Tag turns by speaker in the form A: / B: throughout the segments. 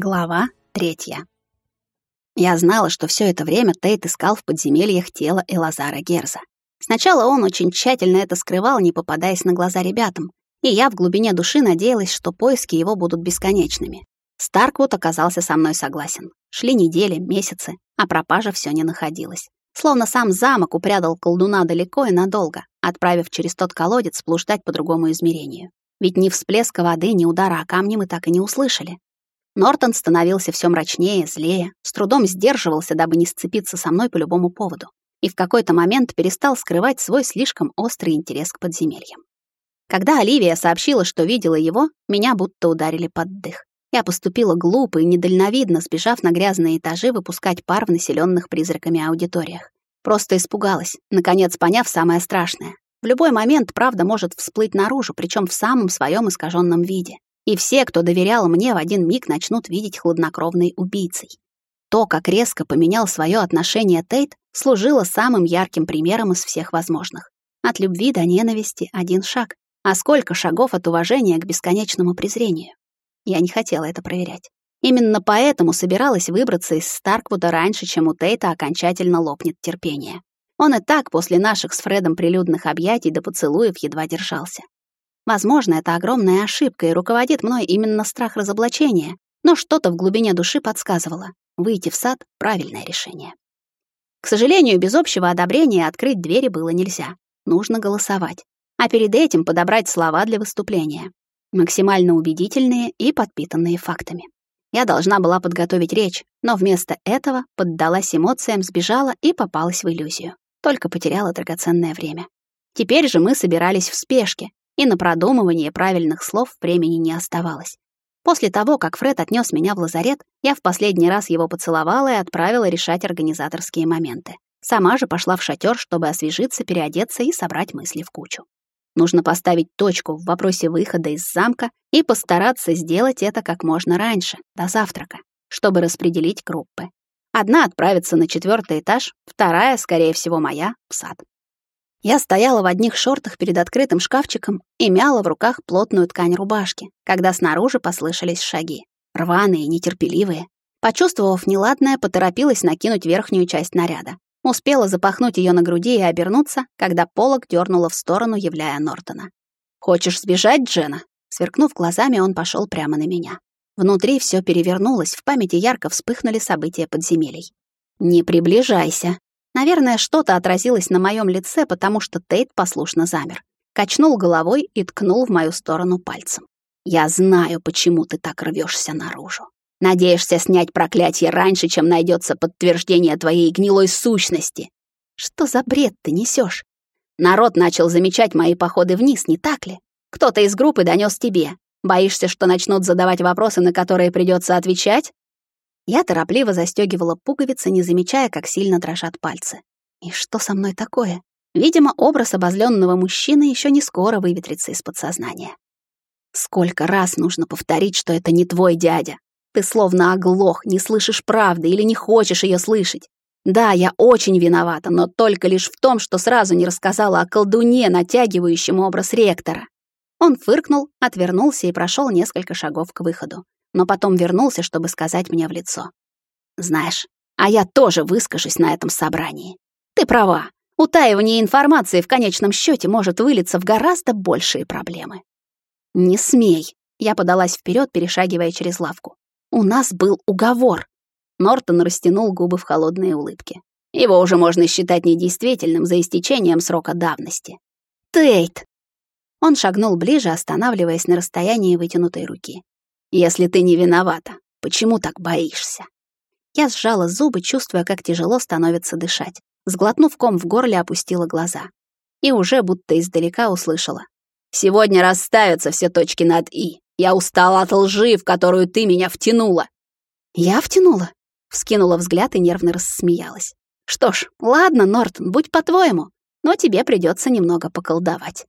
A: Глава третья. Я знала, что все это время Тейт искал в подземельях тело Элазара Герза. Сначала он очень тщательно это скрывал, не попадаясь на глаза ребятам, и я в глубине души надеялась, что поиски его будут бесконечными. Старквуд оказался со мной согласен. Шли недели, месяцы, а пропажа все не находилась. Словно сам замок упрятал колдуна далеко и надолго, отправив через тот колодец блуждать по другому измерению. Ведь ни всплеска воды, ни удара о камни мы так и не услышали. Нортон становился все мрачнее, злее, с трудом сдерживался, дабы не сцепиться со мной по любому поводу, и в какой-то момент перестал скрывать свой слишком острый интерес к подземельям. Когда Оливия сообщила, что видела его, меня будто ударили под дых. Я поступила глупо и недальновидно, сбежав на грязные этажи выпускать пар в населенных призраками аудиториях. Просто испугалась, наконец поняв самое страшное. В любой момент правда может всплыть наружу, причем в самом своем искаженном виде и все, кто доверял мне, в один миг начнут видеть хладнокровной убийцей. То, как резко поменял свое отношение Тейт, служило самым ярким примером из всех возможных. От любви до ненависти один шаг, а сколько шагов от уважения к бесконечному презрению. Я не хотела это проверять. Именно поэтому собиралась выбраться из Старквуда раньше, чем у Тейта окончательно лопнет терпение. Он и так после наших с Фредом прилюдных объятий до поцелуев едва держался. Возможно, это огромная ошибка, и руководит мной именно страх разоблачения, но что-то в глубине души подсказывало. Выйти в сад — правильное решение. К сожалению, без общего одобрения открыть двери было нельзя. Нужно голосовать. А перед этим подобрать слова для выступления. Максимально убедительные и подпитанные фактами. Я должна была подготовить речь, но вместо этого поддалась эмоциям, сбежала и попалась в иллюзию. Только потеряла драгоценное время. Теперь же мы собирались в спешке, и на продумывание правильных слов времени не оставалось. После того, как Фред отнес меня в лазарет, я в последний раз его поцеловала и отправила решать организаторские моменты. Сама же пошла в шатер, чтобы освежиться, переодеться и собрать мысли в кучу. Нужно поставить точку в вопросе выхода из замка и постараться сделать это как можно раньше, до завтрака, чтобы распределить группы. Одна отправится на четвертый этаж, вторая, скорее всего, моя, в сад. Я стояла в одних шортах перед открытым шкафчиком и мяла в руках плотную ткань рубашки, когда снаружи послышались шаги. Рваные, нетерпеливые. Почувствовав неладное, поторопилась накинуть верхнюю часть наряда. Успела запахнуть ее на груди и обернуться, когда полог дернула в сторону, являя Нортона. «Хочешь сбежать, Джена?» Сверкнув глазами, он пошел прямо на меня. Внутри все перевернулось, в памяти ярко вспыхнули события подземелий. «Не приближайся», Наверное, что-то отразилось на моем лице, потому что Тейт послушно замер. Качнул головой и ткнул в мою сторону пальцем. «Я знаю, почему ты так рвешься наружу. Надеешься снять проклятие раньше, чем найдется подтверждение твоей гнилой сущности. Что за бред ты несешь? Народ начал замечать мои походы вниз, не так ли? Кто-то из группы донес тебе. Боишься, что начнут задавать вопросы, на которые придется отвечать? Я торопливо застегивала пуговицы, не замечая, как сильно дрожат пальцы. И что со мной такое? Видимо, образ обозленного мужчины еще не скоро выветрится из подсознания. Сколько раз нужно повторить, что это не твой дядя? Ты словно оглох, не слышишь правды или не хочешь ее слышать. Да, я очень виновата, но только лишь в том, что сразу не рассказала о колдуне, натягивающем образ ректора. Он фыркнул, отвернулся и прошел несколько шагов к выходу но потом вернулся, чтобы сказать мне в лицо. «Знаешь, а я тоже выскажусь на этом собрании. Ты права, утаивание информации в конечном счете может вылиться в гораздо большие проблемы». «Не смей!» — я подалась вперед, перешагивая через лавку. «У нас был уговор!» Нортон растянул губы в холодные улыбки. Его уже можно считать недействительным за истечением срока давности. «Тейт!» Он шагнул ближе, останавливаясь на расстоянии вытянутой руки. Если ты не виновата, почему так боишься? Я сжала зубы, чувствуя, как тяжело становится дышать. Сглотнув ком в горле, опустила глаза. И уже будто издалека услышала. «Сегодня расставятся все точки над «и». Я устала от лжи, в которую ты меня втянула». «Я втянула?» Вскинула взгляд и нервно рассмеялась. «Что ж, ладно, Нортон, будь по-твоему, но тебе придется немного поколдовать».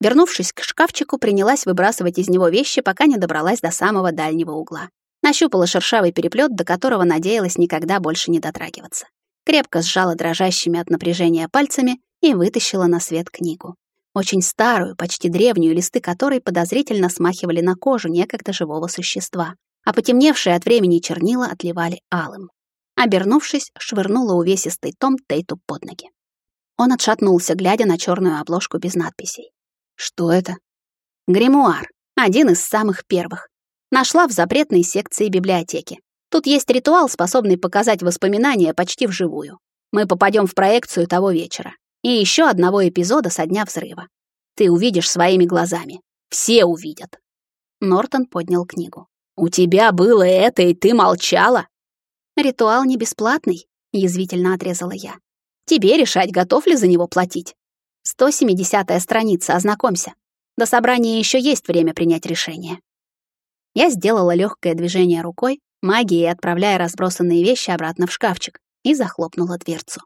A: Вернувшись к шкафчику, принялась выбрасывать из него вещи, пока не добралась до самого дальнего угла. Нащупала шершавый переплет, до которого надеялась никогда больше не дотрагиваться. Крепко сжала дрожащими от напряжения пальцами и вытащила на свет книгу. Очень старую, почти древнюю, листы которой подозрительно смахивали на кожу некогда живого существа. а потемневшие от времени чернила отливали алым. Обернувшись, швырнула увесистый том Тейту под ноги. Он отшатнулся, глядя на черную обложку без надписей. Что это? Гримуар, один из самых первых. Нашла в запретной секции библиотеки. Тут есть ритуал, способный показать воспоминания почти вживую. Мы попадем в проекцию того вечера. И еще одного эпизода со дня взрыва. Ты увидишь своими глазами. Все увидят. Нортон поднял книгу. «У тебя было это, и ты молчала?» «Ритуал не бесплатный», — язвительно отрезала я. «Тебе решать, готов ли за него платить. 170-я страница, ознакомься. До собрания еще есть время принять решение». Я сделала легкое движение рукой, магией отправляя разбросанные вещи обратно в шкафчик, и захлопнула дверцу.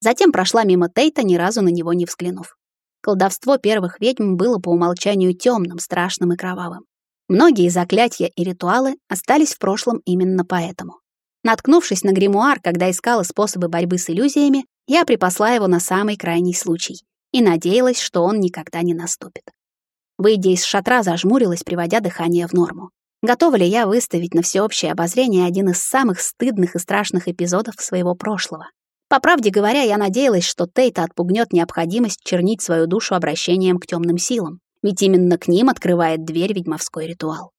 A: Затем прошла мимо Тейта, ни разу на него не взглянув. Колдовство первых ведьм было по умолчанию темным, страшным и кровавым. Многие заклятия и ритуалы остались в прошлом именно поэтому. Наткнувшись на гримуар, когда искала способы борьбы с иллюзиями, я припасла его на самый крайний случай и надеялась, что он никогда не наступит. Выйдя из шатра, зажмурилась, приводя дыхание в норму. Готова ли я выставить на всеобщее обозрение один из самых стыдных и страшных эпизодов своего прошлого? По правде говоря, я надеялась, что Тейта отпугнет необходимость чернить свою душу обращением к темным силам ведь именно к ним открывает дверь ведьмовской ритуал.